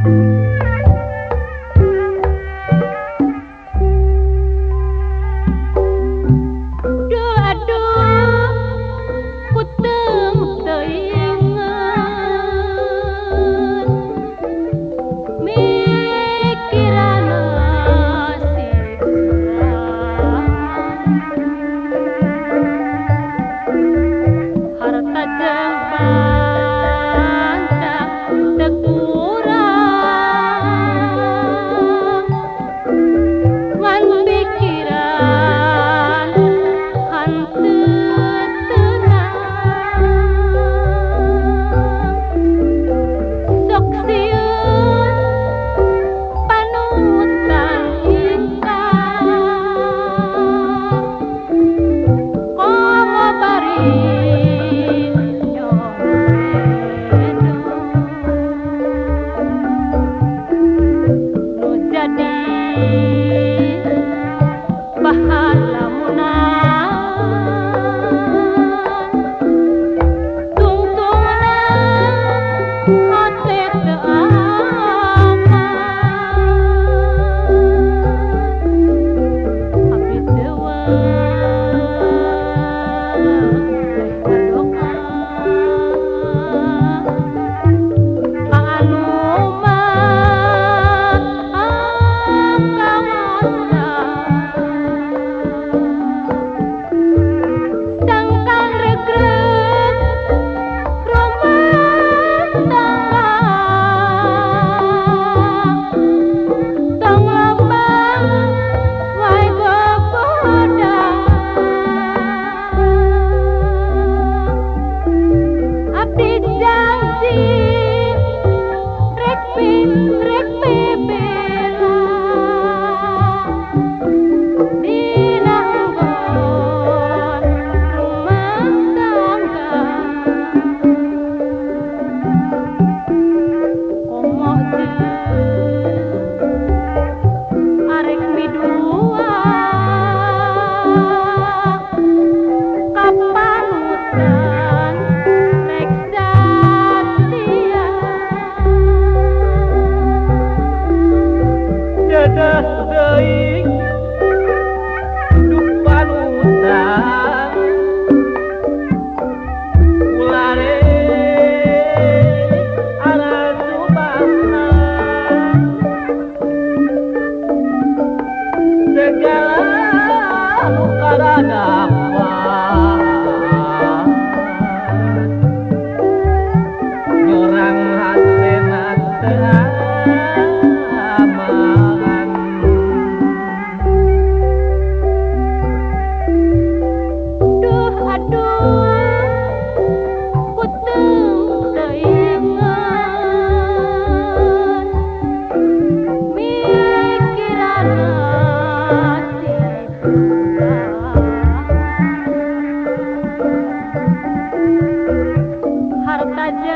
Música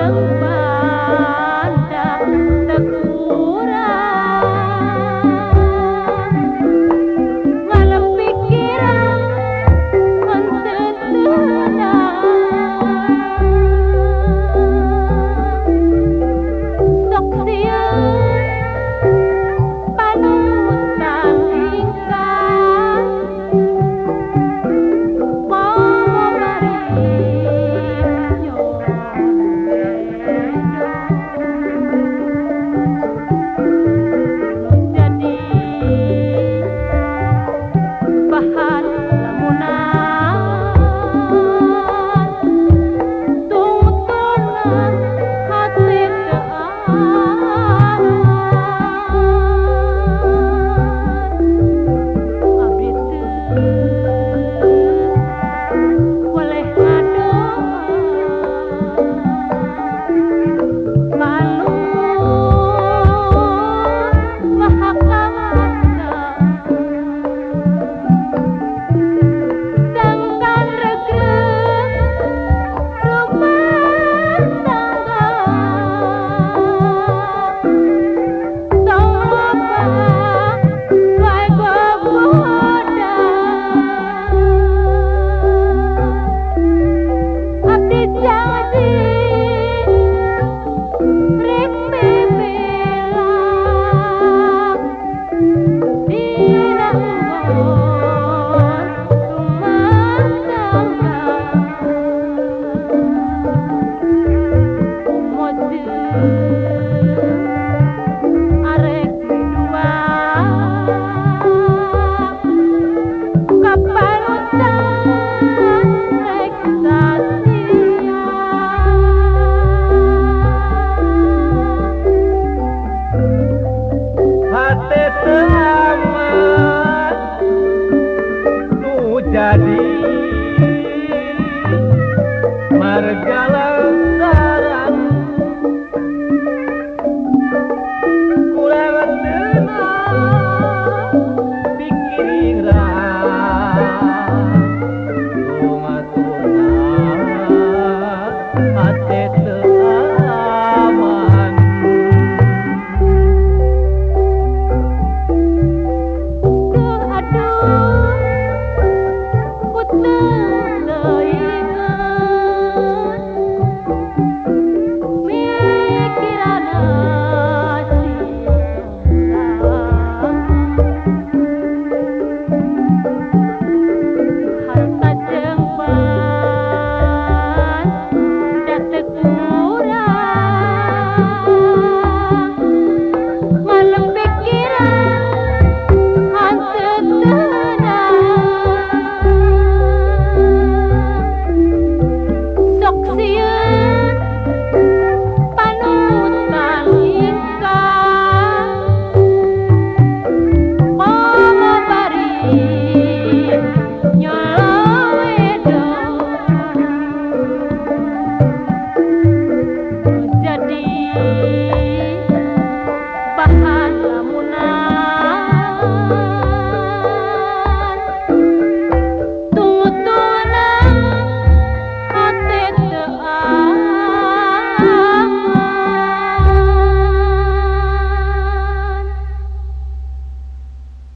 Hati शादी